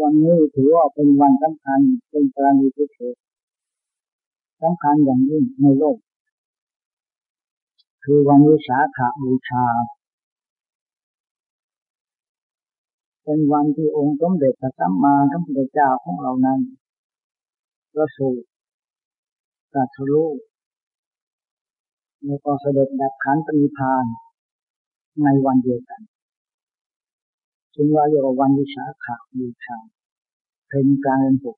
วันนี้ถือว่าเป็นวันสำคัญเป็นกรณีพิเศษสำคัญอย่างยิ่งในโลก คือวันวิสาขบูชา เป็นวันที่องค์สมเด็จพระสัมมาสัมพุทธเจ้าของเรานั้นประสูติตรัสรู้แล้วก็เสด็จดับขันปณิพานในวันเดียวกัน จึงว่าเรียกว่าวันวิสาขบูชาเป็นกลางเดือนหก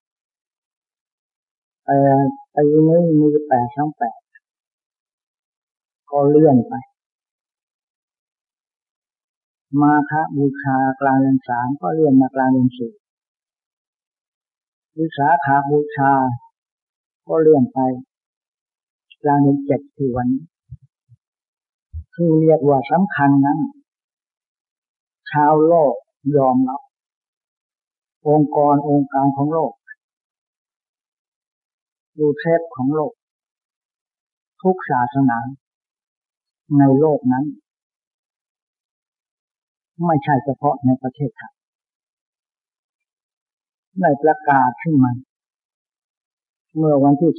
แต่ปีนี้มีแปดสองแปดก็เลื่อนไป มาคบูชากลางเดือนสามก็เลื่อนมากลางเดือนสี่วิสาขาบูชา ก็เลื่อนไปกลางเดือนเจ็ดที่วันที่เรียกว่าสำคัญนั้น ชาวโลก ยอมรับ องค์กรองค์การของโลก ดูเทพของโลก ทุกศาสนาในโลกนั้น ไม่ใช่เฉพาะในประเทศไทยได้ประกาศขึ้นมา เมื่อวันที่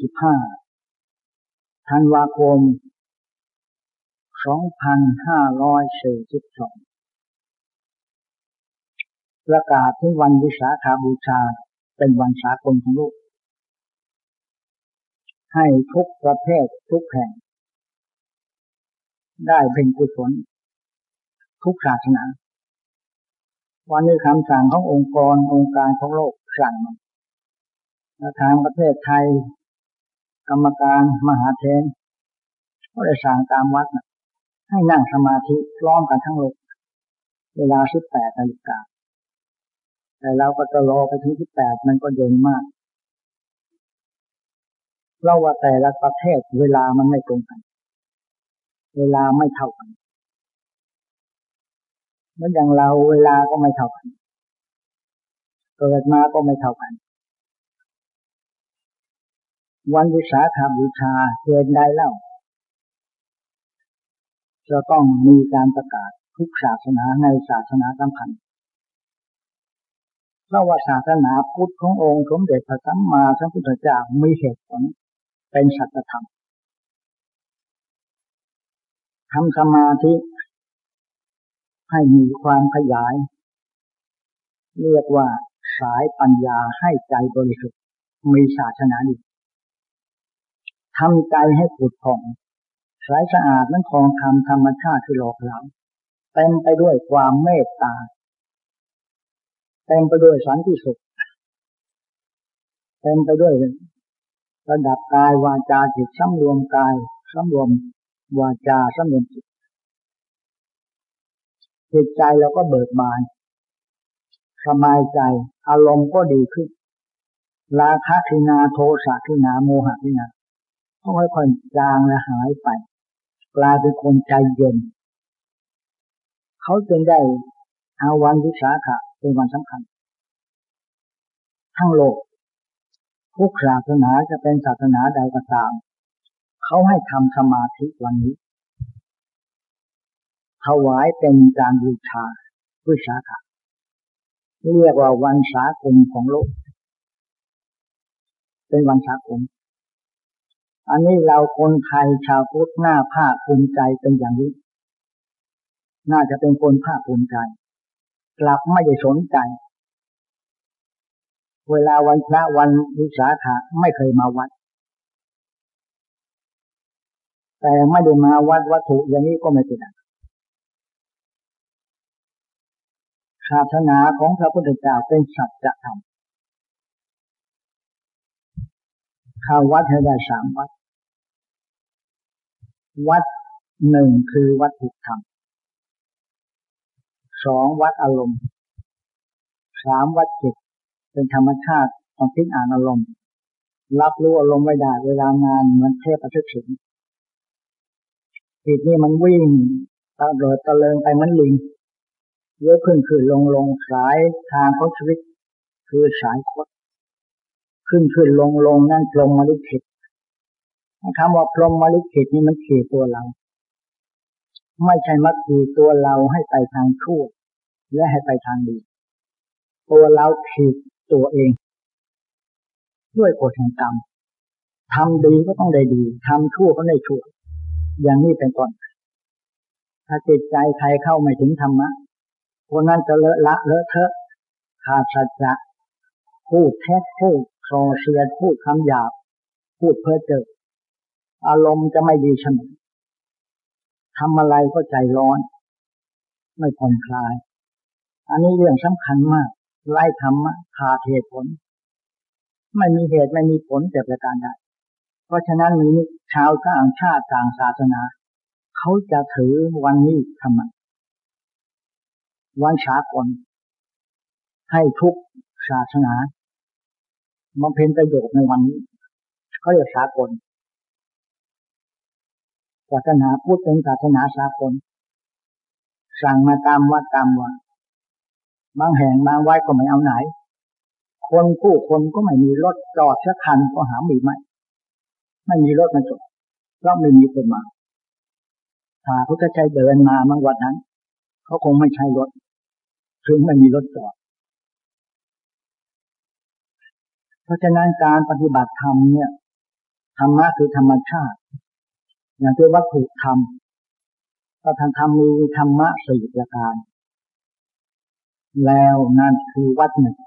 15 ธันวาคม 2542 ประกาศถึงวันวิสาขาบูชา เป็นวันสากลของโลกให้ทุกประเภททุกแห่ง ได้เป็นกุศล ทุกศาสนา วันนี้คำสั่งขององค์กรองค์การของโลกสั่งมาทางประเทศไทย กรรมการมหาเทนก็ได้สั่งตามวัดให้นั่งสมาธิร้อมกันทั้งโลก เวลาสิบแปดนาฬิกา แต่เราก็จะรอไปถึงที่แปดมันก็เย็นมากเราว่าแต่ละประเทศเวลามันไม่ตรงกัน เวลาไม่เท่ากันเหมือนอย่างเราเวลาก็ไม่เท่ากันเกิดมาก็ไม่เท่ากัน วันวิสาขาบูชาเกินได้เล่าจะต้องมีการประกาศทุกศาสนาในศาสนาสำคัญ พราะวาศาสนาพุทธขององค์สมเด็จพระสัมมาสัมพุทธเจ้ามีเหตุผลเป็นสัจธรรมทำสมาธิให้มีความขยาย เรียกว่าสายปัญญาให้ใจบริสุทธิ์มีศาสนาดีทำใจให้ผุดผ่องสายสะอาดนั้นของธรรมธรรมชาติที่หลอกเราเต็มไปด้วยความเมตตา เต็มไปด้วยสันติสุขเต็มไปด้วยระดับกายวาจาจิตสำรวมกายสำรวมวาจาสำรวมจิตจิตใจเราก็เบิกบานสบายใจ อารมณ์ก็ดีขึ้น ราคะทินาโทสะทินาโมหะทินาค่อยๆจางและหายไปกลายเป็นคนใจเย็น เขาจึงได้เอาวันวิสาขะ เป็นวันสำคัญ ทั้งโลก ทุกศาสนาจะเป็นศาสนาใดก็ตาม เขาให้ทำสมาธิวันนี้ ถวายเป็นการบูชาวิสาขะเรียกว่าวันสากลของโลก เป็นวันสากลอันนี้เราคนไทยชาวพุทธหน้าภาคภูมิใจเป็นอย่างนี้ น่าจะเป็นคนภาคภูมิใจ กลับไม่ได้สนใจ เวลาวันพระวันวิสาขะไม่เคยมาวัด แต่ไม่ได้มาวัดวัตถุอย่างนี้ก็ไม่เป็นไรศาสนาของพระพุทธเจ้าเป็นสัจธรรมเข้าวัดให้ได้สามวัด วัดหนึ่งคือวัดถุธรรม สองวัดอารมณ์สามวัดจิตเป็นธรรมชาติของพิจอ่านอารมณ์ รับรู้อารมณ์ไม่ได้เวลางานเหมันเทพประทุถินจิตนี่มันวิ่งตะเลิดตะเลิงไปมันลิงเยอะขึ้นขึ้นลงลงสายทางของชีวิต คือสายคดขึ้นขึ้นลงลงนั่นพรมมลิขิตคำว่าพรมมลิขิตนี่มันขี่ตัวเรา ไม่ใช่มาขี่ตัวเราให้ไปทางชั่วและให้ไปทางดี ตัวเราผิดตัวเอง ด้วยกฎแห่งกรรมทำดีก็ต้องได้ดีทำชั่วก็ได้ชั่ว อย่างนี้เป็นต้นถ้าจิตใจใครเข้าไม่ถึงธรรมะคนนั้นจะเลอะละเลอะเทอะขาดสัจจะพูดเท็พูดโซเชียพูดคำหยาบ พูดเพ้อเจ้ออารมณ์จะไม่ดีเสมอ ทำอะไรก็ใจร้อน ไม่ผ่อนคลาย อันนี้เรื่องสำคัญมาก ไล่ธรรมะขาดเหตุผล ไม่มีเหตุไม่มีผลแต่ประการใดเพราะฉะนั้นมีชาวต่างชาติต่างศาสนา เขาจะถือวันนี้ทำไมวันสากลให้ทุกศาสนาบำเพ็ญประโยชน์ในวันนี้เขาเรียกสากล ศาสนาพุทธเป็นศาสนาสากล สั่งมาตามวัดตามวันบางแห่งบางไว้ก็ไม่เอาไหน คนผู้คนก็ไม่มีรถจอดสักคันก็หาไมีไม่ไม่มีรถมาจอดเพราะไม่มีคนมาถ้าพระเจ้าเดินมาเมื่อวันนั้นเขาคงไม่ใช่รถถึงไม่มีรถจอดเพราะฉะนั้นการปฏิบัติธรรมเนี่ยธรรมะคือธรรมชาติ อย่างที่นวัตถุธรรมก็ทางธรรมมีธรรมะสี่ประการ แล้วนั่นคือวัดหนึ่ง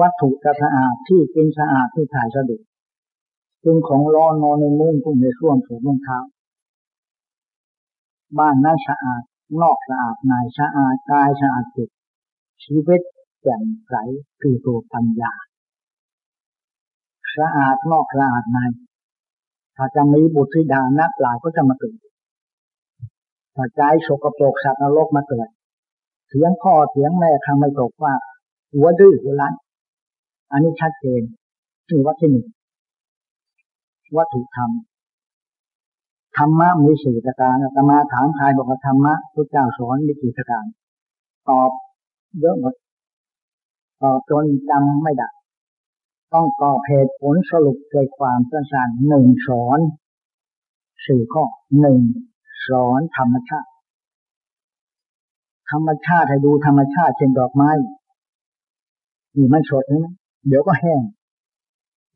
วัตถุจะสะอาดที่กินสะอาดที่ถ่ายสะดวกซึ่งของร้อนนอนในมุ้งทุ่งในส่วมถูกรองเท้าบ้านนั้นสะอาดนอกสะอาดในสะอาดกายสะอาดจิตชีวิตแจ่มใสคือตัวปัญญาสะอาดนอกสะอาดใน ถ้าจะมีบุตรธิดานักหลายก็จะมาเกิดถ้าใจโสกปรกสัตว์นรกมาเกิด เสียงพ่อเสียงแม่ทำไม่ตกว่า หัวดื้อหัวรั้นอันนี้ชัดเจนคือวัตถุหนึ่งวัตถุธรรมธรรมะมีสี่ประการอาตมาถามใครบอกว่าธรรมะพระเจ้าสอนมีสี่ประการ ตอบเยอะหมดตอบจนจำไม่ได้ ต้องตอบเหตุผลสรุปใจความสั้นๆหนึ่งสอนสี่ข้อหนึ่งสอนธรรมชาติ ธรรมชาติให้ดูธรรมชาติเช่นดอกไม้นี่มันสดนะเดี๋ยวก็แห้ง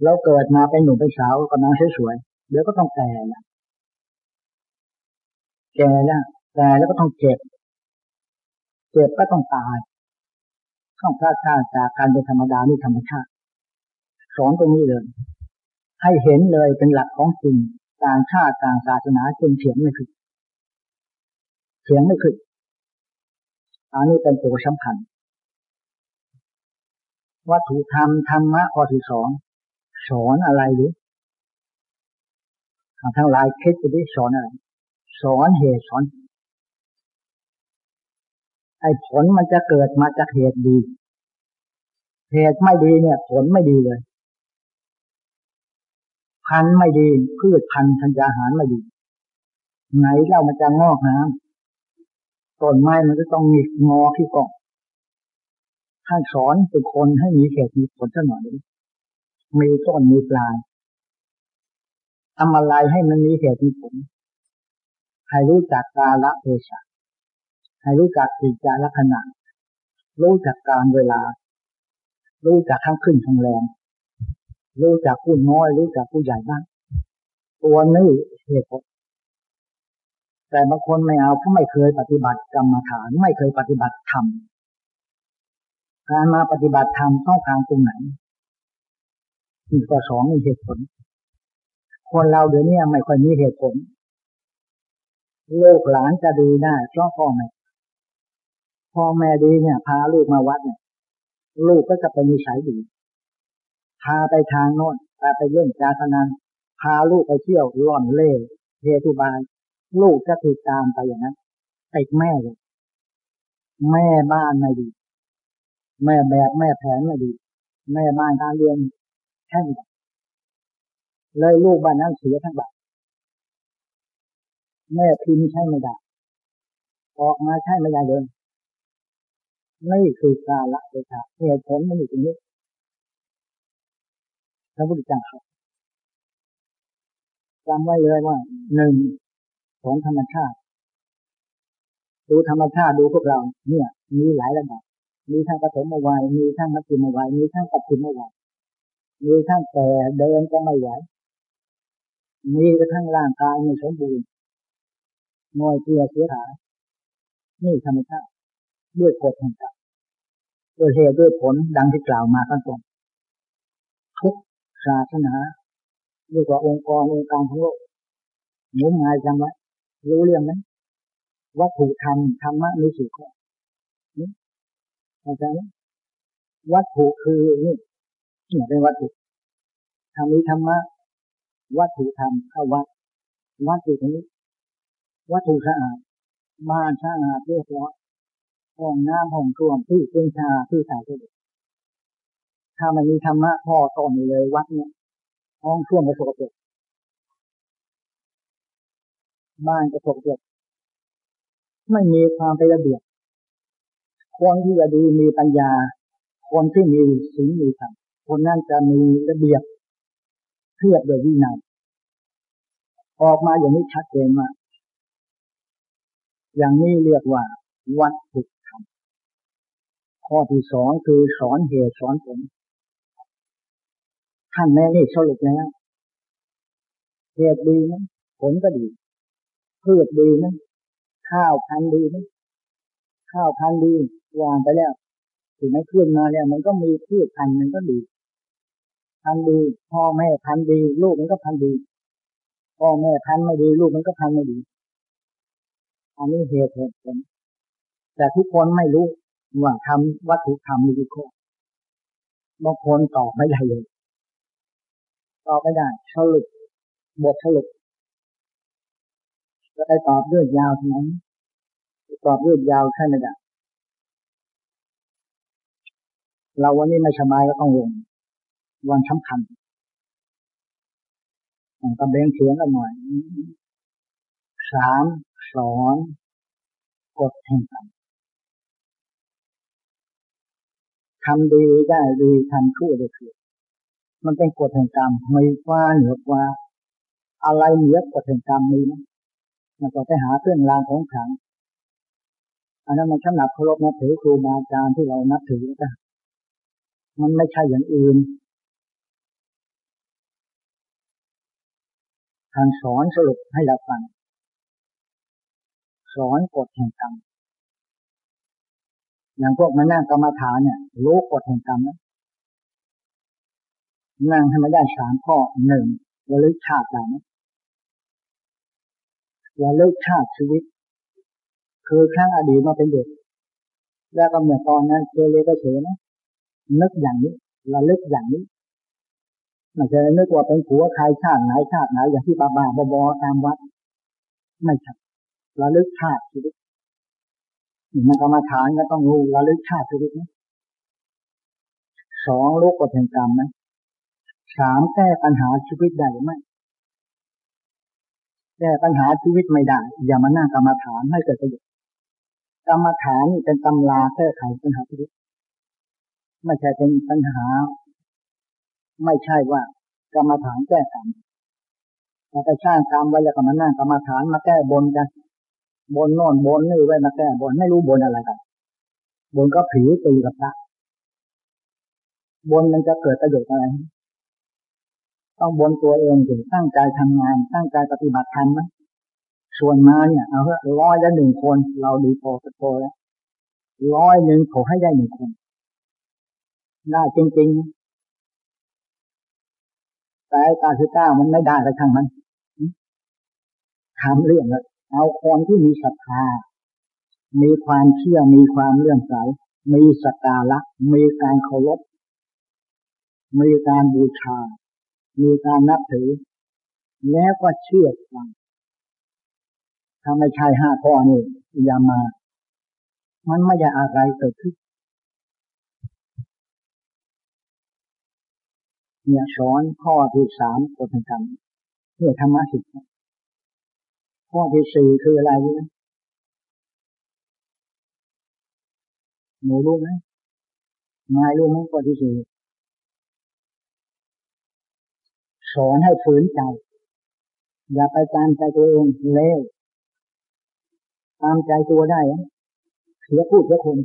เราเกิดมาเป็นหนุ่มเป็นสาวกำลังสวยๆเดี๋ยวก็ต้องแก่ละแก่แล้วแก่แล้วก็ต้องเจ็บ เจ็บก็ต้องตาย ต้องพลาดพลาดจากการเป็นธรรมดานี่ธรรมชาติ อนตรงนี้เลย ให้เห็นเลยเป็นหลักของจริงต่างชาติต่างศาสนาจึงเถียงไม่ขึ้นเถียงไม่ขึ้นอันนี้เป็นตัวสำคัญวัตถุธรรมธรรมะข้อที่สองสอนอะไรหรือทั้งหลายคิดไปดิสอนอะไรสอนเหตุสอน ไอ้ผลมันจะเกิดมาจากเหตุดี เหตุไม่ดีเนี่ย ผลไม่ดีเลย พันไม่ดีพืชพันธุ์ธัญญาหารไม่ดี ไหนเล่ามันจะงอกนะต้นไม้มันก็ต้องมีงอที่เกาะท่านสอนทุกคนให้มีเหตุมีผลสักหน่อยมีต้นมีปลายทำอะไรให้มันมีเหตุมีผลให้รู้จักกาละเทศะให้รู้จักจิตใจลักษณะรู้จักการเวลา รู้จักทั้งขึ้นทั้งแรง รู้จักผู้น้อยรู้จักผู้ใหญ่บ้างตัวนี้เหตุผลแต่บางคนไม่เอาเพราะไม่เคยปฏิบัติกรรมฐานไม่เคยปฏิบัติธรรมการมาปฏิบัติธรรมต้องการตรงไหนนี่ก็สองมีเหตุผล คนเราเดี๋ยวนี้ไม่ค่อยมีเหตุผลลูกหลานจะดีได้เพราะพ่อแม่พ่อแม่ดีเนี่ย พาลูกมาวัดเนี่ย ลูกก็จะเป็นนิสัยดี พาไปทางโน้นพาไปเล่นการพนันพาลูกไปเที่ยวล่อนเล่เฮตุบายลูกจะติดตามไปอย่างนั้นติดแม่เลยแม่บ้านไม่ดี แม่แบบแม่แผนไม่ดี แม่บ้านการเรียนแค่งเลยลูกบ้านนั้นเสียทั้งบ้านแม่พิมพ์ใช่ไม่ได้ออกมาใช่ไม่ได้เลยนี่คือกาละเทศะเหตุผลมันอยู่ตรงนี้ ระพุทธเจ้าจำไว้เลยว่าหนึ่งของธรรมชาติ ดูธรรมชาติดูพวกเรา เนี่ย มีหลายระดับมีทั้งปฐมวัยมีทั้งมัธยมวัยมีทั้งปัจจุบันวัยมีทั้งแต่เดินก็ไม่ไหวมีกระทั่งร่างกายไม่สมบูรณ์งอยเกียเสียหายนี่ธรรมชาติด้วยกฎแห่งกรรมด้วยเหตุด้วยผลดังที่กล่าวมาข้างต้นทุก ศาสนาเรียกว่าองค์กรองค์การทั้งโลกงมงายจังไว้รู้เรื่องนั้นวัตถุธรรมธรรมะมีสี่ข้อนี่เข้าใจไหมวัตถุคือนี่นี่เป็นวัตถุธรรมนี้ธรรมะวัตถุธรรมเข้าวัดวัตถุตรงนี้ วัตถุสะอาดบ้านสะอาดเรียบร้อยห้องน้ำห้องครัวที่เป็นชาที่สาธารณ ถ้ามันมีธรรมะพ่อต่อมีเลยวัดเนี่ยห้องช่วงกระสกปรกบ้านกระสกปรกไม่มีความเป็นระเบียบคนที่จะดีมีปัญญา คนที่มีศีลมีธรรมคนนั้นจะมีระเบียบเทียบโดยวินัยออกมาอย่างนี้ชัดเจนมากอย่างนี้เรียกว่า วัดถุธรรมข้อที่สองคือสอนเหตุสอนผล ท่านแม่นี่สรุปแล้วเหตุดีนะผลก็ดีพืชดีนะข้าวพันดีนะข้าวพันดีวางไปแล้วถึงไม่ขึ้นมาแล้ว มันก็มีพืชพันมันก็ดี พันดีพ่อแม่พันดี ลูกมันก็พันดีพ่อแม่พันไม่ดี ลูกมันก็พันไม่ดีอันนี้เหตุผลแต่ทุกคนไม่รู้ว่าทำวัตถุธรรมมีกี่ข้อบางคนตอบไม่ได้เลย ตอบไม่ได้สรุปบทสรุปก็ได้ตอบเรื่องยาวทั้งนั้นตอบเรื่องยาวแค่ไม่ได้เราวันนี้ไม่สบายก็ต้องลงวันสำคัญต้องกระเบงเสียงกันหน่อยสามสอนกดแห่งกรรมทำดีได้ดีทำชั่วได้ชั่ว มันเป็นกฎแห่งกรรมไม่ว่าเหนือกว่า อะไรเหนือกฎแห่งกรรมนี้นะมันก็ไปหาเครื่องรางของขลังอันนั้นมันสำหรับเคารพนับถือครูบาอาจารย์ที่เรานับถือนะมันไม่ใช่อย่างอื่นทางสอนสรุปให้เราฟังสอนกฎแห่งกรรมอย่างพวกมานั่งกรรมฐานเนี่ยรู้กฎแห่งกรรมนะ นั่งให้มาได้สามข้อหนึ่งระลึกชาติได้นะระลึกชาติชีวิต คือครั้งอดีตมาเป็นเด็ก แล้วก็เมื่อตอนนั้นเจเลก็เฉยนะนึกอย่างนี้ระลึกอย่างนี้ไม่ใช่นึกว่าเป็นผัวใครชาติไหนชาติไหนอย่างที่บาบาบอบอตามวัด ไม่ใช่ระลึกชาติชีวิตมันกรรมฐานก็ต้องรู้ระลึกชาติชีวิตนะสองรู้กฎแห่งกรรมนะ สามแก้ปัญหาชีวิตได้หรือไม่แก้ปัญหาชีวิตไม่ได้ อย่ามานั่งกรรมฐานให้เกิดประโยชน์กรรมฐานเป็นตำราแก้ไขปัญหาชีวิตไม่ใช่เป็นปัญหา ไม่ใช่ว่ากรรมฐานแก้กรรมเราไปสร้างกรรมไว้แล้วก็มานั่งกรรมฐานมาแก้บนกันบนโน่นบนนี่ไว้มาแก้บนไม่รู้บนอะไรกันบนก็ผีตีกับพระบนมันจะเกิดประโยชน์อะไร ต้องบนตัวเองถึงตั้งใจทำงาน ตั้งใจปฏิบัติธรรมนะส่วนมาเนี่ย เอาเถอะร้อยละหนึ่งคน เราดีพอสักพอแล้วร้อยหนึ่งขอให้ได้หนึ่งคน ได้จริงๆ แต่ตาสิบเก้ามันไม่ได้ก็ช่างมันทำเรื่องแล้วเอาคนที่มีศรัทธา มีความเชื่อ มีความเลื่อมใส มีสตาระมีการเคารพ มีการบูชา มีการนับถือ แล้วก็เชื่อฟังถ้าไม่ใช่ห้าข้อนี้อย่ามา มันไม่ได้อะไรเกิดขึ้นเนี่ยสอนข้อที่สามกฎแห่งกรรมเพื่อธรรมะสิทธิข้อที่สี่คืออะไรนะหนูรู้ไหมนายรู้ไหมข้อที่สี่ สอนให้ฝืนใจ อย่าไปตามใจตัวเองเลวตามใจตัวได้เสียพูดเสียคน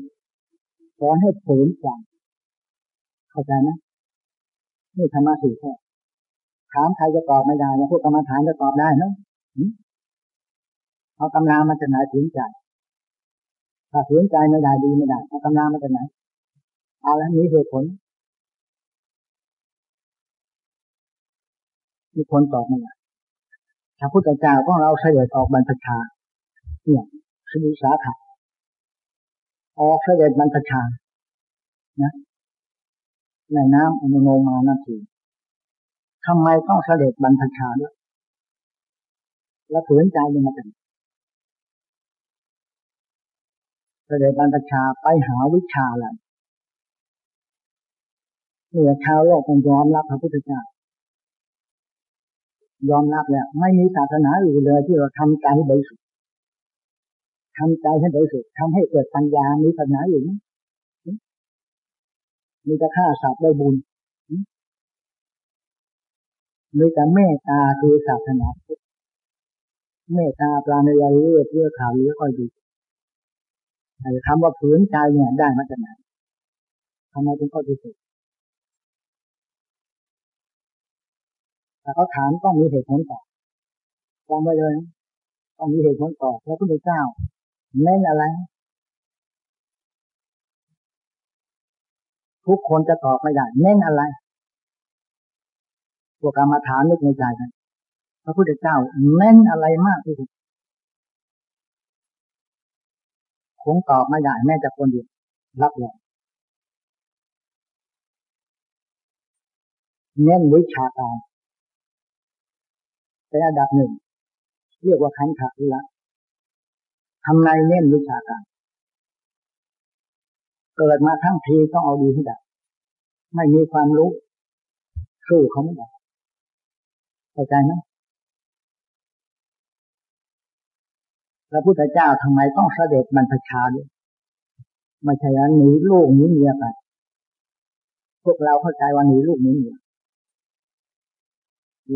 สอนให้ฝืนใจเข้าใจไหมนี่ธรรมะสี่ข้อถามใครจะตอบไม่ได้แล้วพวกกรรมฐานจะตอบได้นะเอากำลังมาจากไหนฝืนใจถ้าฝืนใจไม่ได้ดีไม่ได้เอากำลังมาจากไหนเอาแล้วมีเหตุผล มีคนตอบไม่ได้พระพุทธเจ้าของเราเสด็จออกบรรพชาเนี่ยสมุสาขะออกเสด็จบรรพชานะในน้ำอุโมงมานาทีทำไมต้องเสด็จบรรพชาด้วยแล้วฝืนใจมันมาจากเสด็จบรรพชาไปหาวิชาอะไรเมื่อชาวโลกมันยอมรับพระพุทธเจ้า ยอมรับแล้วไม่มีศาสนาอื่นเลยที่เราทำใจให้บริสุทธิ์ทำใจให้บริสุทธิ์ทำให้เกิดปัญญา มีศาสนาอื่นไหมมีแต่ฆ่าสัตว์ได้บุญมีแต่เมตตาคือศาสนาเมตตาปราณียเรื่อเพื่อข่าวเยอค่อยดีแต่คำว่าผืนใจเนี่ยได้มาจากไหนทำไมถึงข้อที่สุด แต่เขาถามต้องมีเหตุผลตอบจำไว้เลยต้องมีเหตุผลตอบพระพุทธเจ้าเน้นอะไร ทุกคนจะตอบไม่ได้เน้นอะไรพวกกรรมฐานนึกในใจกันพระพุทธเจ้าเน้นอะไรมากที่สุดคงตอบไม่ได้แม้แต่คนเดียวรับรองเน้นวิชาการ เป็นอันดับหนึ่ง เรียกว่าขันธะละทำในเน้นวิชาการ เกิดมาทั้งทีต้องเอาดีให้ได้ไม่มีความรู้ สู้เขาไม่ได้เข้าใจไหมพระพุทธเจ้าทำไมต้องเสด็จบรรพชาด้วยไม่ใช่หนีลูกหนีเมียไปพวกเราเข้าใจว่าหนีลูกหนีเมีย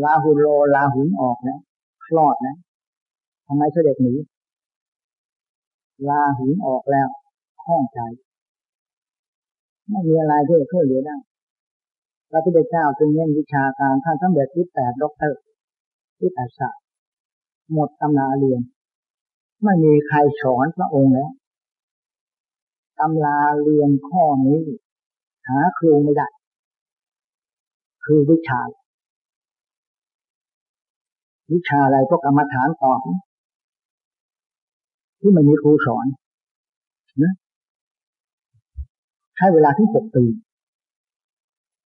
ลาหุโลลาหุนออกนะคลอดนะทำไมเสด็จหนีลาหุนออกแล้วห้องใจไม่มีอะไรที่จะช่วยเหลือได้พระพุทธเจ้าจึงเน้นวิชาการท่านสำเร็จสิบแปดด็อกเตอร์สิบแปดศาสตร์หมดตำราเรียน ไม่มีใครสอนพระองค์แล้วตำราเรียนข้อนี้ หาครูไม่ได้ คือวิชา วิชาอะไรพวกกรรมฐานตอบที่ไม่มีครูสอนนะใช้เวลาที่หกปี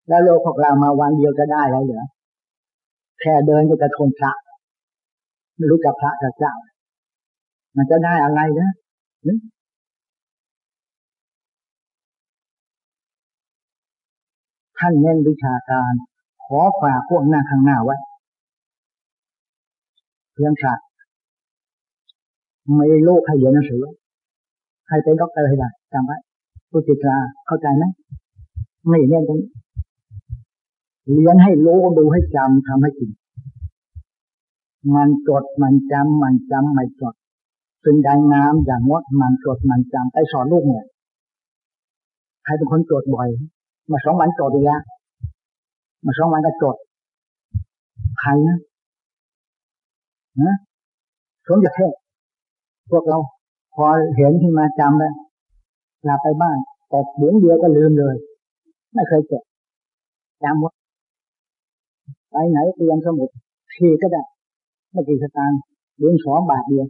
แล้วโลกของเรามาวันเดียวจะได้แล้วเหรอแค่เดินก็จะทนพระไม่รู้จักพระกับเจ้า มันจะได้อะไรนะท่านเน้นวิชาการ ขอฝากพวกหน้าข้างหน้าไว้ เพื่อนชาติไม่โลกให้เรียนหนังสือให้เป็นด็อกเตอร์ให้ได้จำไว้ผู้จิตราเข้าใจไหมไม่เน้นตรงเรียนให้รู้ดูให้จำทำให้จริงมันจดมันจำมันจำไม่จดซึ่งใดงามอย่างงดมันจดมันจำไปสอนลูกเนี่ยใครเป็นคนจดบ่อย มาสองวันจดเลยอะมาสองวันก็จดใครนะ นะสมจะเทศพวกเราพอเห็นขึ้นมาจำแล้วลาไปบ้านตกบุ้งเดียวก็ลืมเลย ไม่เคยจดจำว่าไปไหนเตรียมสมุดทีก็ได้ ไม่กี่สตางค์เดือนสองบาทเดียว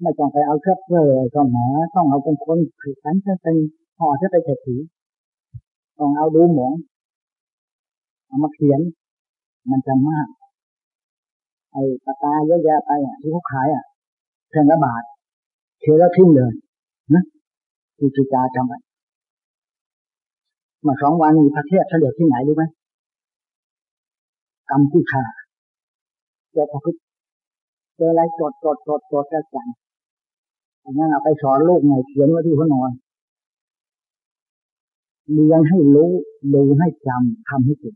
ไม่ต้องไปเอาเชือกเลยต้องหาต้องเอาเป็นคนถือขันจะเป็นห่อจะไปเฉดถือต้องเอาดูหมองเอามาเขียน มันจะมาก ไอ้ปากกาเยอะแยะไปอะที่เขาขายอะแพงละบาทเขียนแล้วทิ้งเลยนะที่จิจาจำไว้มาสองวันมีพระเทศเฉลี่ยที่ไหนรู้ไหมกรรมที่ขาเจอพระพุทธเจออะไรจดจดจดจดแล้วจังอันนั้นเอาไปสอนลูกหน่อยเขียนไว้ที่หัวนอนเรียนให้รู้ดูให้จำทำให้จริง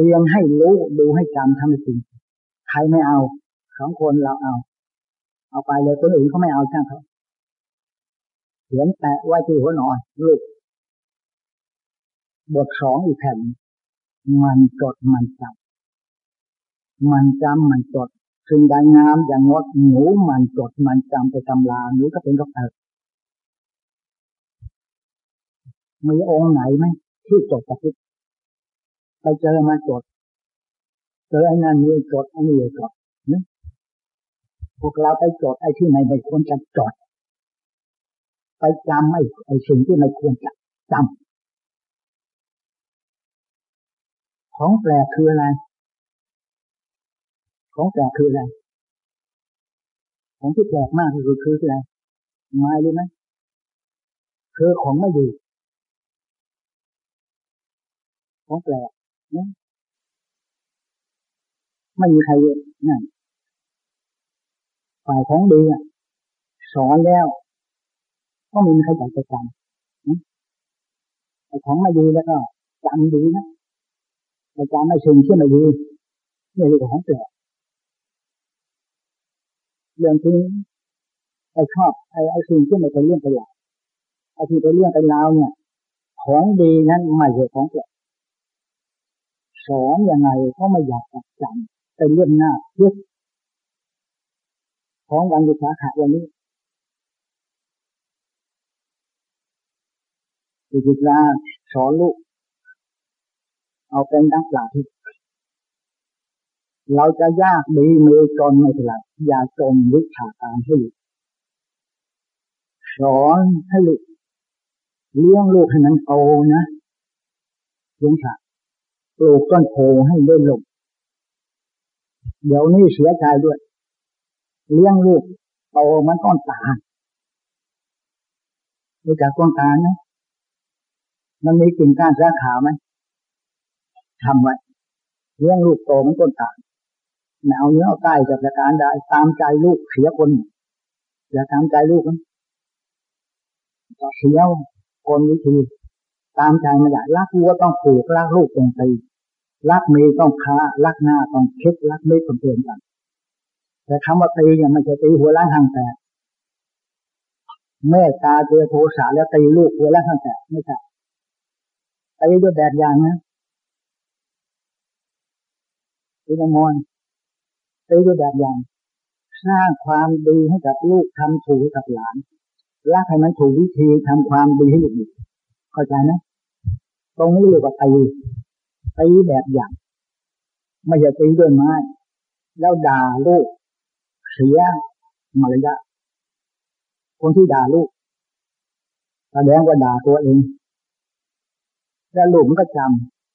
เรียนให้รู้ดูให้จำทำให้จริง รไม่เอาสองคนเราเอา เอาไปเลยคนอื่นเขาไม่เอาช่างเขาเขียนแปะไว้ที่หัวนอนลูกบทสองอีกแผ่น มันจดมันจำมันจำมันจดซึ่งใดงามอย่างงดหนูมันจดมันจำไปตำราหนูก็เป็นก็เปิดมีองค์ไหนไหมที่จดกับที่ไปเจอมาจด อไอ้นั่นมีจดอันนี้จดนะพวกเราไปจดไอ้ที่ไหนไม่ควรจะจดไปจำไอ้ไอ้สิ่งที่ไม่ควรจะจำของแปลกคืออะไร ของแปลกคืออะไร ของที่แปลกมากคือคืออะไรไม่รู้ไหมคือของไม่ดีของแปลกนะ ไม่มีใครนั่นฝ่ายของดีอะสอนแล้วก็มีใครจำจำไอ้ของไม่ดีแล้วก็จำดีนะแต่จำไม่สิ่งที่ไม่ดีนี่คือของแปลกเรื่องที่ไอ้ชอบไอ้ไอ้สิ่งที่ไม่เป็นเรื่องไปแล้วไอ้ที่เป็นเรื่องไปแล้วเนี่ย ของดีนั้นไม่ใช่ของแปลกสอนยังไงก็ไม่อยากจำ เป็นเรื่องหน้าเพื่อของวันวิสาขะวันนี้อิจิตราสอนลูก เอาเป็นดังปลาที่เราจะยากดีมีจนไม่เป็นไรอย่าจมวิชาการให้ลูกสอนให้ลูกเลี้ยงลูกให้มันโตนะเลี้ยงฉาปลูกต้นโพให้เล่นลง เดี๋ยวนี้เสียใจด้วย เลี้ยงลูกโตมันต้อนตาลรู้จักต้อนตาลไหมมันมีกิ่งก้านสาขาไหมทำไว้เลี้ยงลูกโตมันต้นตาลไม่เอาเนื้อเอาใต้จากการได้ตามใจลูกเสียคนอย่าตามใจลูกนะเสียคนวิธีตามใจไม่ได้รักวัวต้องผูกรักลูกต้องตี รักมีต้องค้ารักหน้าต้องคิดรักไม่ต้องเตือนกัน แต่คำว่าตีเนี่ยมันจะตีหัวล้างทางแต่เมตตาเจอโทสะแล้วตีลูกหัวล้างทางแต่ไม่ใช่ตีด้วยแบบอย่างนะตีละมอนตีด้วยแบบอย่าง สร้างความดีให้กับลูกทำถูกกับหลานรักให้มันถูกวิธีทำความดีให้ลูกเข้าใจนะตรงนี้เรียกว่าตี ตีแบบอย่าง ไม่ใช่ตีด้วยไม้แล้วด่าลูก เสียมารยาคนที่ด่าลูกแสดงว่าด่าตัวเอง แล้วลูกมันก็จ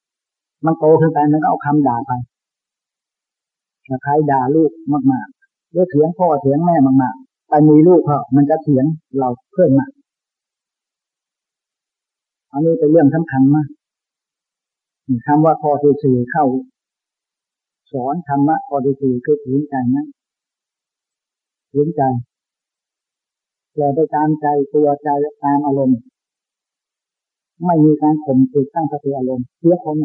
ำมันโตขึ้นไปมันก็เอาคำด่าไปถ้าใครด่าลูกมากๆหรือเถียงพ่อเถียงแม่มากๆแต่มีลูกเขามันจะเถียงเราเพิ่มมากอันนี้เป็นเรื่องสำคัญมาก คำว่าข้อที่สี่เข้า สอนธรรมะข้อที่สี่คือถึงใจนะถึงใจแปลไปตามใจตัวใจตามอารมณ์ ไม่มีการข่มขืนตั้งสติอารมณ์เสียคน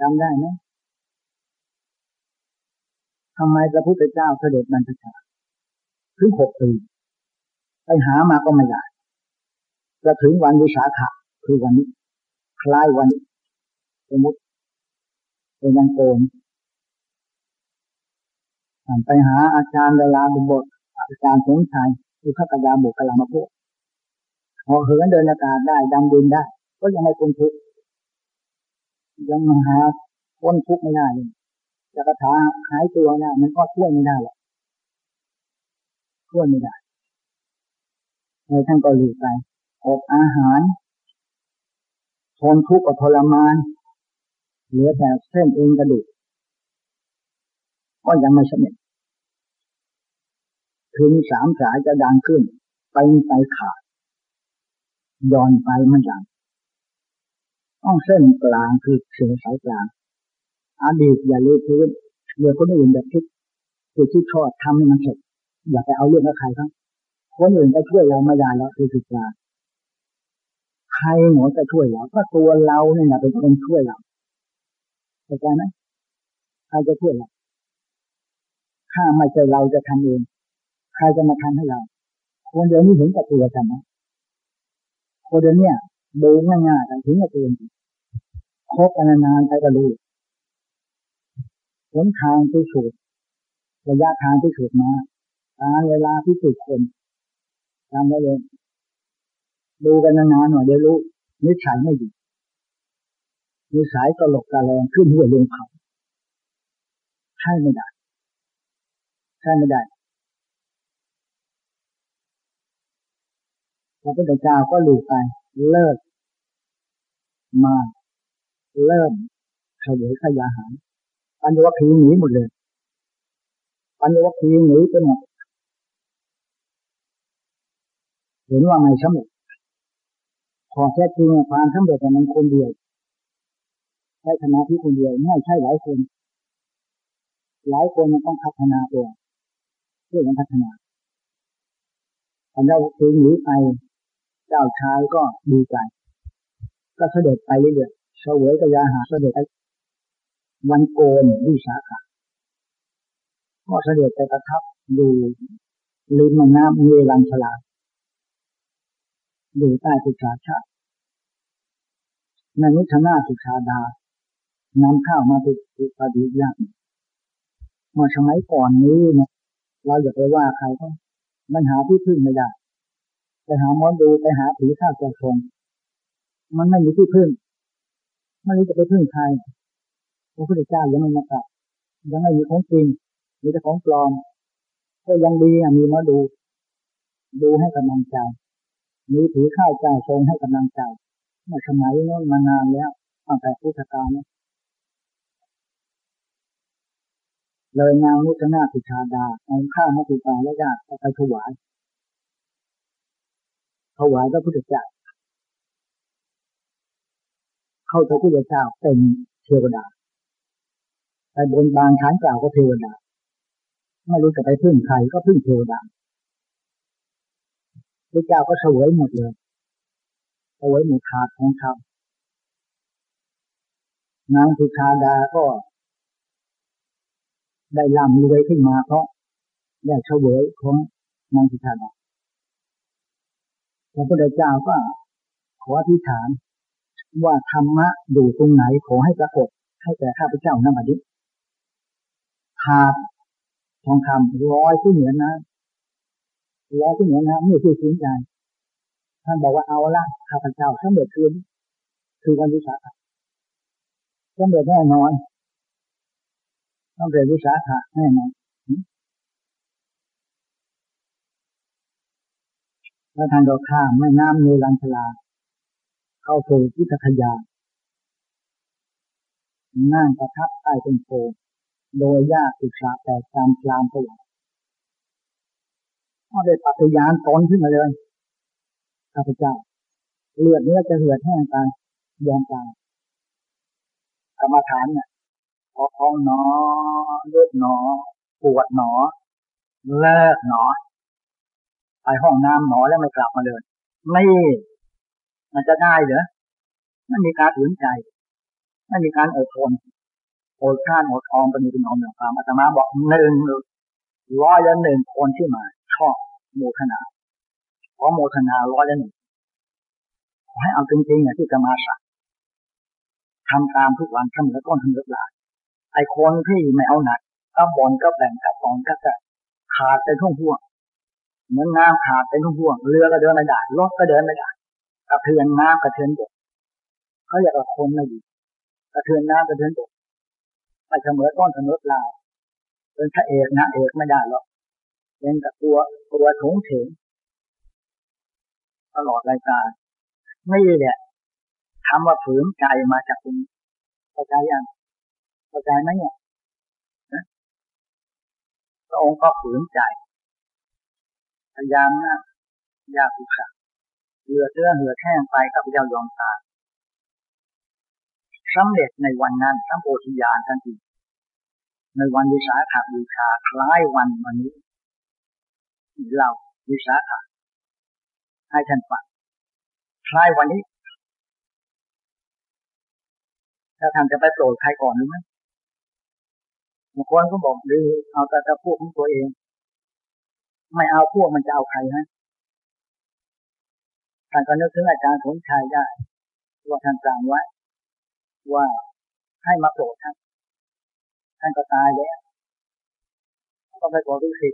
จำได้ไหมทำไมพระพุทธเจ้าเสด็จบรรพชาถึงหกปีไปหามาก็ไม่ได้ จะถึงวันวิสาขะคือวันนี้ คล้ายวันสมมติเป็นวันโกนไปหาอาจารย์เวลาบุบทอาจารย์สมชายอพระกยาบุกกลามาพูดพอเหินเดินอากาศได้ดำดินได้ ก็ยังไม่พ้นทุกข์ยังหาพ้นทุกข์ไม่ได้เลยจะกระถาหายตัวนะมันก็ช่วยไม่ได้หรอกช่วยไม่ได้เลยท่านก็หลีกไป อดอาหารทนทุกข์กับทรมาน เหลือแต่เส้นเอ็นกระดูก ก็ยังไม่สำเร็จถึงสามสายจะดังขึ้น ไปไปขาดย้อนไปมันย่างต้องเส้นกลางคือเส้นสายกลางอดีตอย่าลืมพื้นเรื่องคนอื่นแบบคิดคือที่ชอบทำให้มันเสร็จอย่าไปเอาเรื่องกับใครครับคนอื่นก็ช่วยเราไม่ได้แล้วคือสุดกลาง ใครหนอจะช่วยเราก็ตัวเราเนี่ยเป็นคนช่วยเราเข้าใจไหมใครจะช่วยเราถ้าไม่ใช่เราจะทำเอง ใครจะมาทำให้เรา คนเดียวนี้เห็นกับตัวกันนะคนเดียวเนี่ยดูง่ายๆแต่ถึงกับตัวคบกันนานๆไปก็รู้หนทางที่สุดระยะทางที่สุดมาการเวลาที่สุดคนจำไว้เลย ดูกันนานๆหน่อยเดี๋ยวรู้นิสัยไม่ดีนิสัยตลกกระแรงขึ้นหัวลงเขาใช่ไม่ได้ใช่ไม่ได้พระพุทธเจ้าก็หลุดไป เลิก มา เริ่มเฉลยขยาหารปัญญวัคคีหนีหมดเลยปัญญวัคคีหนีไปหมดเห็นว่าไม่สำเร็จ ขอแท้จริงความสำเร็จมันคนเดียวใช้ชนะที่คนเดียวไม่ใช่หลายคน หลายคนมันต้องพัฒนาตัวเพื่อมันพัฒนาปัญญวัคคีหนีไปเจ้าชายก็ดีใจ ก็เสด็จไปเรื่อยๆเสวยกยาหาเสด็จไปวันโกนวิสาขะก็เสด็จไปประทับดูริมแม่น้ำเวลังชลาด อยู่ใต้สุชาชาติในนุชนาสุชาดานำข้าวมาติดปฏิยาเมื่อสมัยก่อนนี้เนี่ยเราอย่าไปว่าใครก็มันหาที่พึ่งไม่ได้ไปหาหมอดูไปหาผีข้าวแกชงมันไม่มีที่พึ่งไม่รู้จะไปพึ่งใครพระพุทธเจ้ายังไม่มาตัดยังไม่มีของจริงมีแต่ของปลอมก็ยังดีมีมาดู ดูให้กำลังใจ มีผีข้าวใจทรงให้กำลังใจเมื่อสมัยนั้นมานานแล้วตั้งแต่พุทธกาลเนี่ยเลยนางมุทนาสุชาดาเอาข้าวมาติตาและญาติไปถวายถวายพระพุทธเจ้าเข้าพระพุทธเจ้าเป็นเทวดาไปบนบานฐานกล่าวก็เทวดาไม่รู้จะไปพึ่งใครก็พึ่งเทวดา พระเจ้าก็เสวยหมดเลยเสวยหมดขาดของเขานางสุชาดาก็ ได้ลำรวยขึ้นมาเพราะได้เสวยของนางสุชาดาพระพุทธเจ้าก็ขออธิษฐานว่าธรรมะอยู่ตรงไหนขอให้ปรากฏให้แก่ข้าพเจ้านั่นอดีถาดทองคำร้อยที่เหนือน้ำ ร้อยที่เหนือน้ำนี่คือสิ่งใจท่านบอกว่าเอาละข้าพเจ้าสำเร็จคืนคือวันวิสาขะสำเร็จแน่นอนสำเร็จวิสาขะแน่นอนแล้วทางเราข้ามแม่น้ำเนรัญชลา เข้าสู่พุทธคยา นั่งประทับใต้ต้นโพโดยยากศึกษาแต่การพลามตัว ก็ได้ปฏิญาณตนขึ้นมาเลยข้าพเจ้า เลือดเนื้อจะเหือดแห้งไปยอมตายกรรมฐานเนี่ยพอท้องหนอเลือดหนอ ปวดหนอ เลิกหนอ ไปห้องน้ำหนอแล้วไม่กลับมาเลยไม่มันจะได้เหรอไม่มีการถืนใจไม่มีการอดทนอดข้านอดออมปณีเป็นอมอย่างความอาตมาบอกหนึ่งร้อยละหนึ่งคนที่มา ชอบโมทนา เพราะโมทนาร้อยละหนึ่งขอให้เอาจริงๆนี่ยที่จะมาสักทำตามทุกวันเสมอต้นเสมอปลายไอ้คนที่ไม่เอาหนักก็บอลก็แบ่งกับกองก็จะขาดเป็นท่วงห่วงเหมือนน้ำขาดเป็นท่วงห่วงเรือก็เดินไม่ได้รถก็เดินไม่ได้กระเทือนน้ำกระเทือนบกเขาเรียกว่าคนไม่ดีกระเทือนน้ำกระเทือนบกไปเสมอต้นเสมอปลายเป็นพระเอกนะเอกไม่ได้หรอก เป็นกับตัวตัวถงเถงตลอดรายการไม่เนี่ยคำว่าฝืนใจมาจากคุณเข้าใจยังเข้าใจไหมเนี่ยพระองค์ก็ฝืนใจพยายามนะยากศึกษาเหือเสื้อเหือแห้งไปกับเจ้ายอมตายสำเร็จในวันนั้นทั้งโพธิญาณทันทีในวันวิสาขบูชาคล้ายวันวันนี้ เราวิสาขให้ท่านฟังคล้ายวันนี้ ถ้าท่านจะไปโปรดใครก่อนหรือไม่บางคนก็บอกดือเอาแต่จะพูดของตัวเอง ไม่เอาพวกมันจะเอาใครฮะท่านก็นึกถึงอาจารย์สมชายได้ว่าท่านสั่งไว้ว่าให้มาโปรดท่านท่านก็ตายแล้วก็ไปขอรู้สิ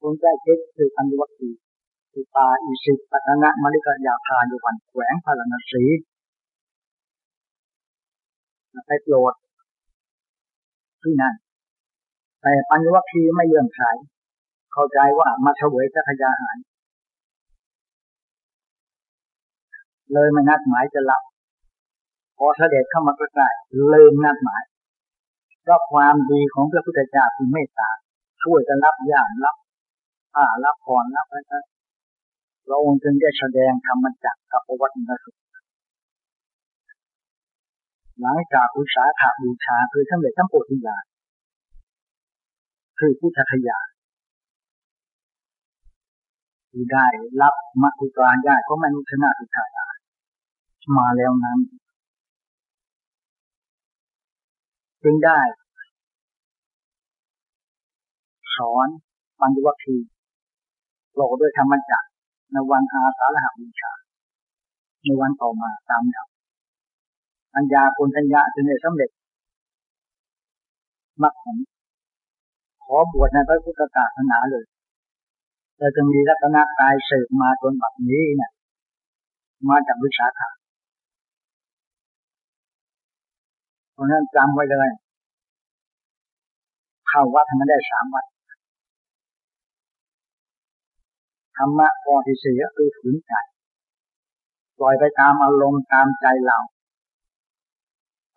คุณใกล้ชิดคือพันวัคคีคือปาอิสิปัตนะมริกยาพาอยู่วันแขวงพารณสีไปโปรดที่นั่นแต่ปัญญวัคคีไม่เลื่อมใสเข้าใจว่ามาเฉวยสักยาหาร เลยไม่นัดหมายจะหลับ พอเสด็จเข้ามาใกล้ๆลืมนัดหมายเพราะความดีของพระพุทธเจ้าคือเมตตาช่วยกันรับย่างรับ ผ้ารับผ่อนรับอะไรต่างเราองค์จึงได้แสดงธรรมจักรกับวัตนสุขหลังจากอุสาขาบูชาคือทั้งเด็จทั้งปุถุญาคือพุทธคยาที่ได้รับมัคุตราญาติก็มนุษย์นาทุทายามาแล้วนั้น จึงได้ สอนปัญญวัคคี โลกด้วยธรรมจักรในวันอาสาฬหบูชาในวันต่อมาตามอย่างปัญญาปุญญาจึงได้สำเร็จมรรคผลขอบวชในพระพุทธศาสนาเลยแต่จึงมีรัตนกายสืบมาจนแบบนี้เนี่ยมาจากวิชาขาเพราะนั้นจำไว้เลยเข้าวัดทำมันได้สามวัน ธรรมะพอที่สี่ก็คือฝืนใจปล่อยไปตามอารมณ์ตามใจเรา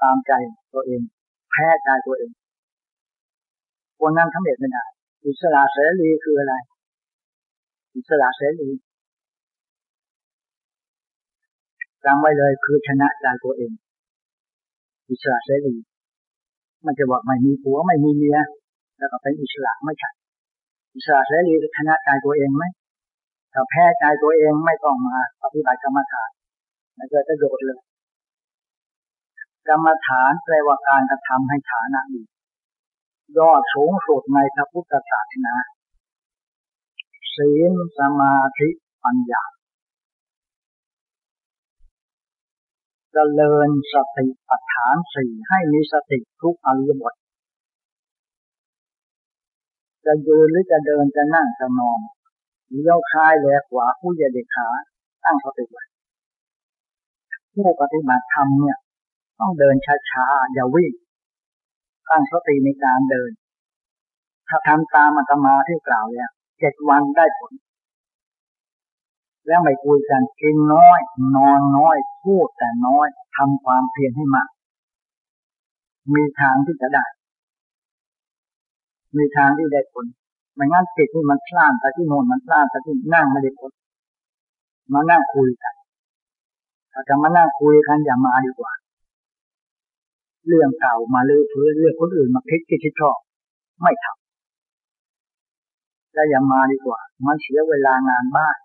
ตามใจตัวเอง แพ้ใจตัวเองคนนั้นทำเร็จไม่ได้อิสระเสรีคืออะไร อิสระเสรีจำไว้เลยคือชนะใจตัวเอง อิสระเสรีมันจะบอกไม่มีผัวไม่มีเมียแล้วก็เป็นอิสระไม่ใช่อิสระเสรีชนะใจตัวเองไหม ถ้าแพ้ใจตัวเองไม่ต้องมาปฏิบัติกรรมฐานมันจะจะโดดเลย กรรมฐานแปลว่าการกระทำให้ฐานะดียอดสูงสุดในพระพุทธศาสนาศีลสมาธิปัญญาจเจริญสติปัฏฐานสี่ให้มีสติทุกอริยบท จะยืนหรือจะเดินจะนั่งจะนอน เลี้ยวซ้ายแลขวาผู้เหยียดขาตั้งสติไว้ผู้ปฏิบัติธรรมเนี่ย ต้องเดินช้าๆอย่าวิ่งตั้งสติในการเดิน ถ้าทำตามอาตมาที่กล่าวเนี่ยเจ็ดวันได้ผล แล้วไม่คุยกันกินน้อย นอนน้อย พูดแต่น้อยทำความเพียรให้มากมีทางที่จะได้ มีทางที่ได้ผล ไม่งั้นจิตที่มันพลาดแต่ที่โน่นมันพลาดแต่ที่นั่งไม่ได้ผลมานั่งคุยกันถ้าจะมานั่งคุยกันอย่ามาดีกว่า เรื่องเก่ามาเลยเพื่อเรื่องคนอื่นมาคิดที่ชิดชอบ ไม่ทำจะอย่ามาดีกว่า มันเสียเวลางานบ้าน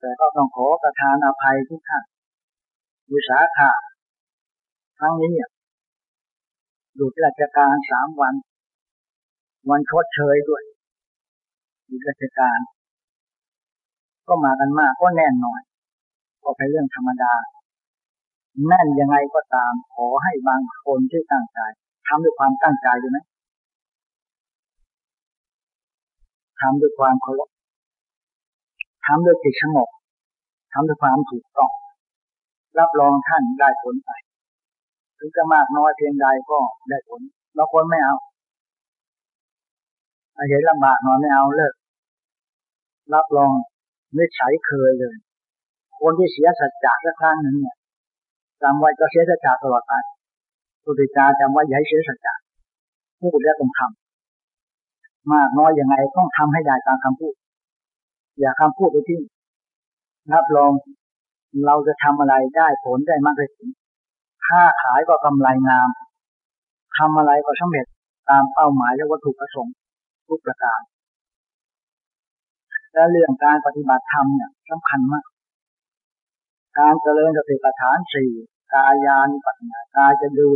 แต่ก็ต้องขอประทานอภัยทุกท่านวิสาขาครั้งนี้หยุดราชการสามวัน วันชดเชยด้วยมีราชการ ก็มากันมากก็แน่นหน่อยก็เป็นเรื่องธรรมดา แน่นยังไงก็ตาม ขอให้บางคนที่ตั้งใจทำด้วยความตั้งใจด้วยนะทำด้วยความเคารพทำด้วยจิตสงบทำด้วยความถูกต้อง รับรองท่านได้ผลไป ถึงจะมากน้อยเพียงใดก็ได้ผลบางคนไม่เอา เห็นลำบากนอนไม่เอาเลิก รับรองไม่ใช้เคยเลย คนที่เสียสัจจะสักครั้งหนึ่งเนี่ยจำไว้ก็เสียสัจจะตลอดไปพุทธเจ้าจำไว้อย่าเสียสัจจะพูดแล้วต้องทำมากน้อยยังไงต้องทำให้ได้ตามคำพูด อย่าคำพูดไปที่รับรองเราจะทำอะไรได้ผลได้มากเลยค่าขายก็กำไรงามทำอะไรก็สำเร็จตามเป้าหมายและวัตถุประสงค์ ทุกประการ และเรื่องการปฏิบัติธรรมเนี่ยสำคัญมาก การเจริญสติปัฏฐานสี่กายานุปัสสนากายจะดู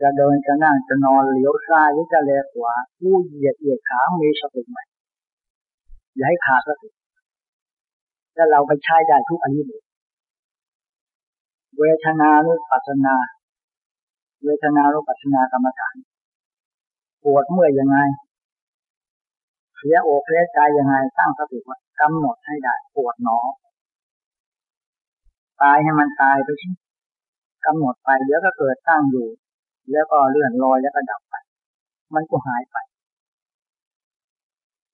จะเดินจะนั่งจะนอนเหลียวซ้ายหรือจะแลขวาผู้เหยียดเหยียดขามีสติไหมอย่าให้ขาดสติแล้วเราไปใช้ได้ทุกอันนี้เวทนานุปัสนา เวทนานุปัสนากรรมฐาน ปวดเมื่อยยังไงเสียอกเสียใจยังไงตั้งสติว่ากำหนดให้ได้ปวดหนอ ตายให้มันตายไปชิกำหนดไปเดี๋ยวก็เกิดตั้งอยู่ แล้วก็เลื่อนลอยแล้วก็ดับไป มันก็หายไป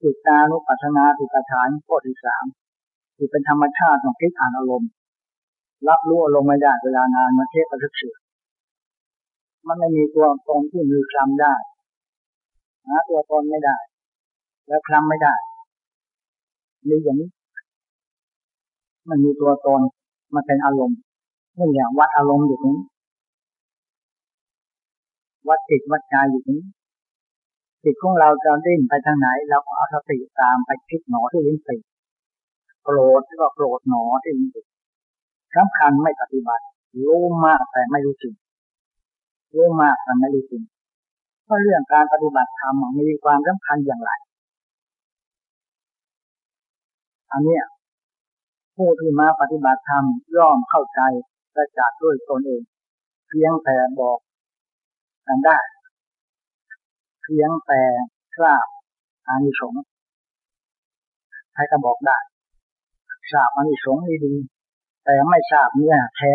จิตานุปัสนาติปฐานข้อที่สามคือเป็นธรรมชาติของคิดอ่านอารมณ์ รับรู้อารมณ์ไม่ได้เวลานานมาเทศประทึกเสือมันไม่มีตัวตนที่มีคลำได้ หาตัวตนไม่ได้ แล้วคลำไม่ได้มีอย่างนี้ มันมีตัวตนมันเป็นอารมณ์นี่อย่างวัดอารมณ์อยู่ตรงนี้วัดจิตวัดใจอยู่ตรงนี้จิตของเราจะดิ้นไปทางไหนเราก็เอาสติตามไปคิดหนอที่ลิ้นปี่โกรธก็โกรธหนอที่ลิ้นปี่สำคัญไม่ปฏิบัติรู้มากแต่ไม่รู้จริงรู้มากแต่ไม่รู้จริง ก็เรื่องการปฏิบัติธรรมมีความสำคัญอย่างไรอันนี้ผู้ที่มาปฏิบัติธรรมย่อมเข้าใจประจักด้วยตนเอง เพียงแต่บอกกันได้ เพียงแต่ทราบอานิสงส์ใครก็บอกได้ทราบอานิสงส์ดีแต่ไม่ทราบเนื้อแท้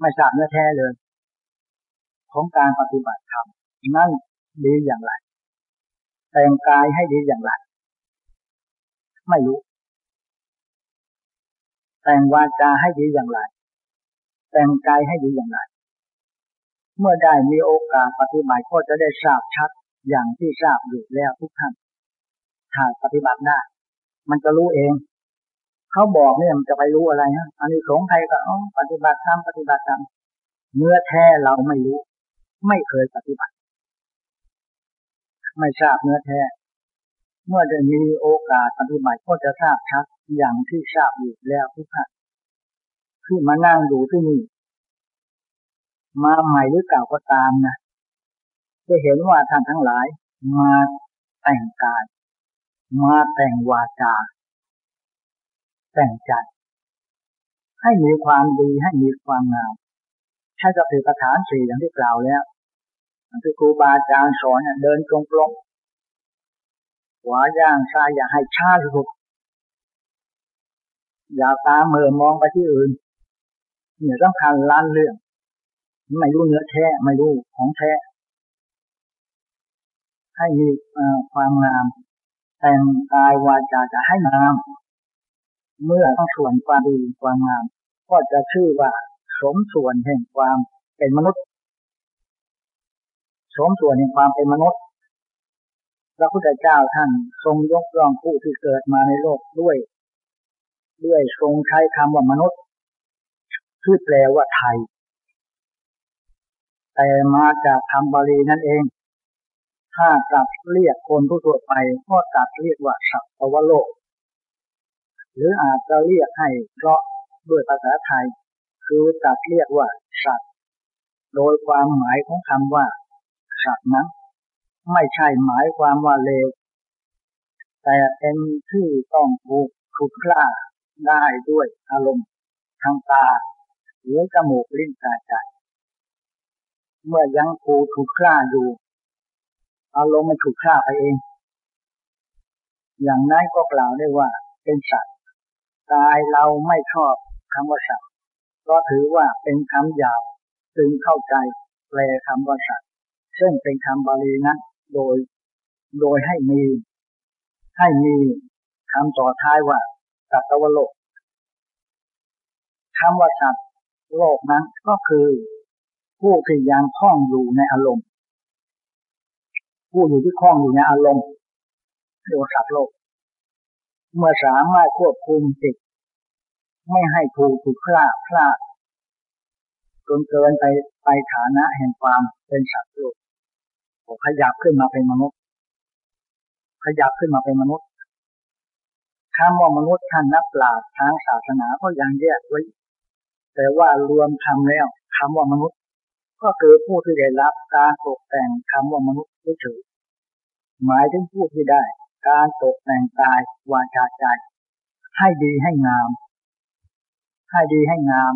ไม่ทราบเนื้อแท้เลย ของการปฏิบัติธรรม นั่นดีอย่างไร แต่งกายให้ดีอย่างไร ไม่รู้ แต่งวาจาให้ดีอย่างไร แต่งกายให้ดีอย่างไร เมื่อได้มีโอกาสปฏิบัติก็จะได้ทราบชัดอย่างที่ทราบอยู่แล้วทุกท่านถ้าปฏิบัติได้ มันจะรู้เอง เขาบอกเนี่ยมันจะไปรู้อะไรฮะอันนี้สงไทยก็อ๋อปฏิบัติธรรมปฏิบัติธรรมเมื่อแท้เราไม่รู้ ไม่เคยปฏิบัติ ไม่ทราบเนื้อแท้ เมื่อได้มีโอกาสปฏิบัติก็จะทราบชัดอย่างที่ทราบอยู่แล้วทุกท่านที่มานั่งอยู่ที่นี่ มาใหม่หรือเก่าก็ตามนะจะเห็นว่าท่านทั้งหลาย มาแต่งกาย มาแต่งวาจา แต่งใจให้มีความดีให้มีความงามใช้สติปัฏฐานสี่อย่างที่กล่าวแล้ว คือครูบาอาจารย์สอนเดินตรงตรงขวาย่างซ้ายอย่าให้ช้าที่สุดอย่าตาเมื่อมองไปที่อื่นเนี่ยต้องการล้านเรื่อง ไม่รู้เนื้อแท้ไม่รู้ของแท้ให้มีความงาม แต่งกายวาจาจะให้งาม เมื่อต้องส่วนความดีความงาม ก็จะชื่อว่าสมส่วนแห่งความเป็นมนุษย์ สมส่วนในความเป็นมนุษย์พระพุทธเจ้าท่านทรงยกย่องผู้ที่เกิดมาในโลกด้วย ด้วยทรงใช้คำว่ามนุษย์คือแปลว่าไทย แต่มาจากคำบาลีนั่นเอง ถ้าตัดเรียกคนทั่วไปก็ตัดเรียกว่าสัตวโลก หรืออาจจะเรียกให้เพราะด้วยภาษาไทย คือตัดเรียกว่าสัตว์ โดยความหมายของคำว่า สัตว์นั้นไม่ใช่หมายความว่าเลว แต่เป็นที่อต้องถูกถูกกล้าได้ด้วยอารมณ์ทางตาหรือจมูกลิ้นกายใจ เมื่อยังถูกถูกกล้าอยู่ อารมณ์มันถูกกล้าไปเอง อย่างนั้นก็กล่าวได้ว่าเป็นสัตว์กายเราไม่ชอบคำว่าสัตว์ก็ถือว่าเป็นคำหยาบจึงเข้าใจแปลคำว่าสัตว์ ซึ่งเป็นคำบาลีนั้นโดยโดยให้มี ให้มีคำต่อท้ายว่าสัตวโลกคำว่าสัตว์โลกนั้นก็คือ ผู้ที่ยังคล้องอยู่ในอารมณ์ ผู้อยู่ที่คล้องอยู่ในอารมณ์เรียกว่าสัตว์โลก เมื่อสามารถควบคุมจิตไม่ให้ถูกถูกคลาดพลาดจนเกินไปไปฐานะแห่งความเป็นสัตว์โลก ขยับขึ้นมาเป็นมนุษย์ ขยับขึ้นมาเป็นมนุษย์คำว่ามนุษย์ท่านนักปราชญ์ทางศาสนาก็ยังแยกไว้ แต่ว่ารวมคำแล้วคำว่ามนุษย์ ก็คือผู้ที่ได้รับการตกแต่งคำว่ามนุษย์เฉยหมายถึงผู้ที่ได้ การตกแต่งกายวาจาใจ ให้ดีให้งาม ให้ดีให้งาม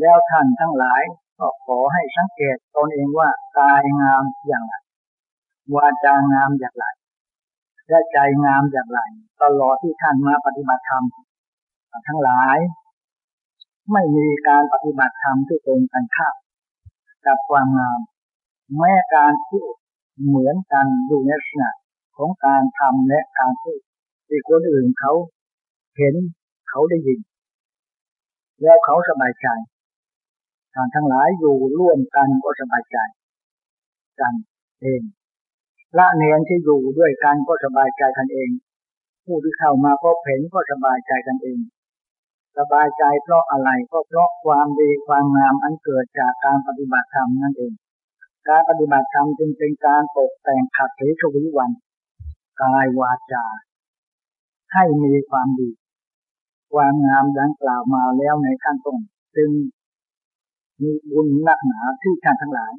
แล้วท่านทั้งหลาย ก็ขอให้สังเกตตนเองว่ากายงามอย่างไรวาจางามอย่างไรและใจงามอย่างไรตลอดที่ท่านมาปฏิบัติธรรมทั้งหลาย ไม่มีการปฏิบัติธรรมที่ตรงกันข้ามกับความงาม แม้การพูดเหมือนกันดูในลักษณะของการทำและการพูดที่คนอื่นเขาเห็นเขาได้ยิน แล้วเขาสบายใจ ท่านทั้งหลายอยู่ร่วมกันก็สบายใจ กันเองละเนียนที่อยู่ด้วยกันก็สบายใจกันเอง ผู้ที่เข้ามาพบเห็นก็สบายใจกันเอง สบายใจเพราะอะไรก็เพราะความดีความงามอันเกิดจากการปฏิบัติธรรมนั่นเอง การปฏิบัติธรรมจึงเป็นการตกแต่งขัดสีชวิวันกายวาจา ให้มีความดี ความงามดังกล่าวมาแล้วในขั้นต้นจึง มีบุญนักหนาที่ท่านทั้งหลาย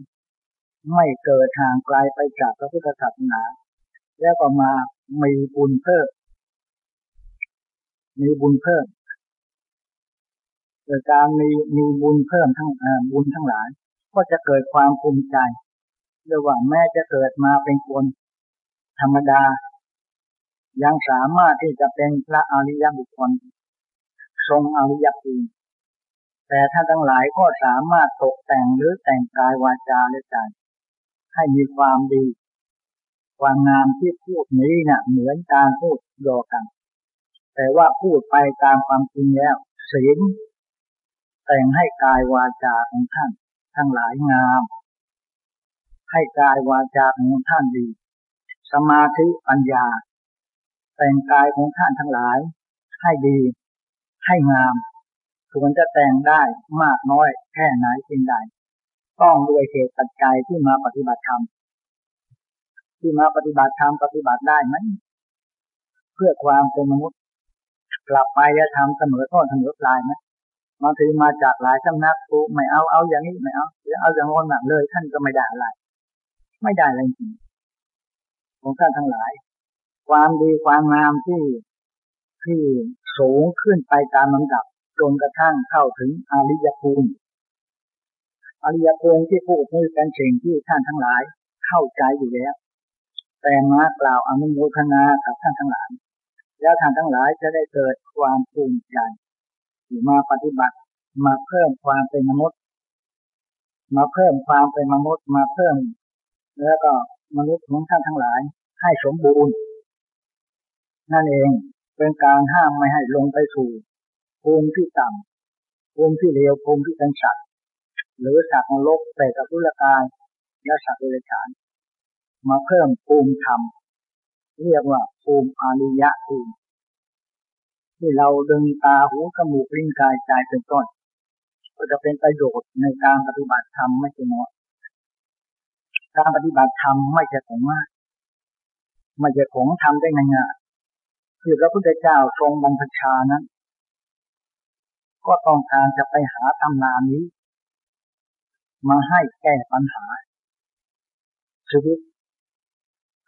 ไม่เกิดทางไกลไปจากพระพุทธศาสนา แล้วก็มามีบุญเพิ่มมีบุญเพิ่มเกิดการมีมีบุญเพิ่มทั้งบุญทั้งหลาย ก็จะเกิดความภูมิใจเรียกว่าแม้จะเกิดมาเป็นคนธรรมดา ยังสามารถที่จะเป็นพระอริยบุคคล ทรงอริยภูมิ แต่ถ้านทั้งหลายก็สามารถตกแต่งหรือแต่งกายวาจาและใจให้มีความดี ความงามที่พูดนี้นะ่ะ เหมือนการพูดโยกัน แต่ว่าพูดไปตามความจริงแล้วศีลแต่งให้กายวาจาของท่าน ทั้งหลายงาม ให้กายวาจาของท่านดี สมาธิปัญญา แต่งกายของท่านทั้งหลาย ให้ดี ให้งาม ควรจะแต่งได้มากน้อยแค่ไหนเพียงใด ต้องด้วยเหตุปัจจัยที่มาปฏิบัติธรรมที่มาปฏิบัติธรรมปฏิบัติได้ไหมเพื่อความเป็นมนุษย์ กลับไปจะทำเสมอต้นเสมอปลายไหมมาถือมาจากหลายสำนักกูไม่เอาเอาอย่างนี้ไม่เอาหรือเอาอย่างโน้นหนักเลย ท่านก็ไม่ได้อะไรไม่ได้อะไรจริงของท่านทั้งหลาย ความดีความงามที่ที่สูงขึ้นไปตามลำดับ จนกระทั่งเข้าถึงอริยภูมิอริยภูมิที่พูดนี่เป็นสิ่งที่ท่านทั้งหลายเข้าใจอยู่แล้ว แต่มากล่าวอนุโมทนากับท่านทั้งหลาย แล้วท่านทั้งหลายจะได้เกิดความภูมิใจมาปฏิบัติมาเพิ่มความเป็นมนุษย์ มาเพิ่มความเป็นมนุษย์มาเพิ่ม แล้วก็มนุษย์ของท่านทั้งหลาย ให้สมบูรณ์นั่นเองเป็นการห้ามไม่ให้ลงไปสู่ ภูมิที่ต่ำภูมิที่เลวภูมิที่เป็นสัตว์หรือสัตว์นรกแต่กับรุลกายและสัตว์เดรัจฉานมาเพิ่มภูมิธรรมเรียกว่าภูมิอาริยะภูมิที่เราดึงตาหูจมูกลิ้นกายใจเป็นต้นก็จะเป็นประโยชน์ในการปฏิบัติธรรมไม่ใช่น้อยการปฏิบัติธรรมไม่ใช่ของมากไม่ใช่ของทำได้ง่ายๆคือพระพุทธเจ้าทรงบรรพชานั้น ก็ต้องการจะไปหาตำนานนี้ มาให้แก้ปัญหา ชีวิต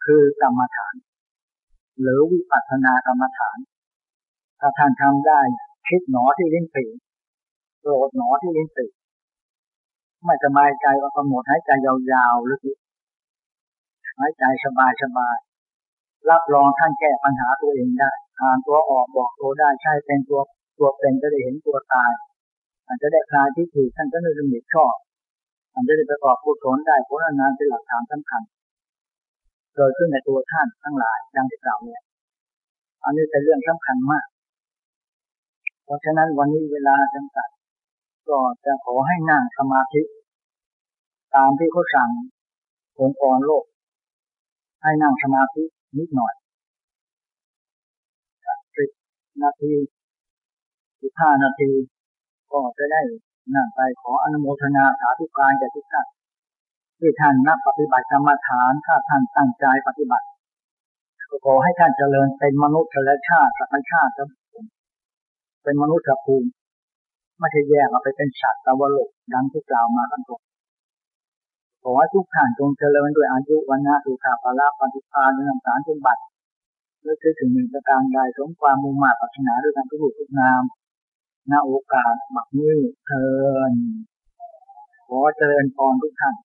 คือกรรมฐาน หรือวิปัสสนากรรมฐาน ถ้าท่านทำได้คิดหนอที่ลิ้นปีโกรธหนอที่ลิ้นปีไม่สบายใจก็กำหนดหายใจยาวๆหรือหายใจสบายๆรับรองท่านแก้ปัญหาตัวเองได้อ่านตัวออกบอกตัวได้ใช่เป็นตัว ตัวเป็นจะได้เห็นตัวตายอาจจะได้คลายที่ถูกท่านก็นึกถึงชอบมันจะได้ประกอบกุศลได้ผลงานเป็นหลักฐานสำคัญเกิดขึ้นในตัวท่านทั้งหลายดังที่กล่าวเนี่ยอันนี้เป็นเรื่องสำคัญมาก เพราะฉะนั้นวันนี้เวลาจำกัดก็จะขอให้นั่งสมาธิ ตามที่เขาสั่งองค์กรโลก ให้นั่งสมาธินิดหน่อยสิบนาที สิบห้านาที ก็จะได้นั่งไปขออนุโมทนาสาธุการแก่ทุกท่านที่ท่านนับปฏิบัติกรรมฐานถ้าท่านตั้งใจปฏิบัติขอให้ท่านเจริญเป็นมนุษย์และชาติสัตว์ชาติเป็นมนุษย์ภูมิไม่ใช่แยกออกไปเป็นสัตว์ตะวันโลกดังที่กล่าวมากันก่อนขอให้ทุกท่านจงเจริญด้วยอายุวันนาสุขาภราปฏิภาณรื่สารจงบัติเมื่อถึงหนึ่งประการใดสมความมุ่งมั่นปรารนาด้วยการทุกทุกนาม ณโอกาสหมักนี้เทินขอเจริญพรทุกท่าน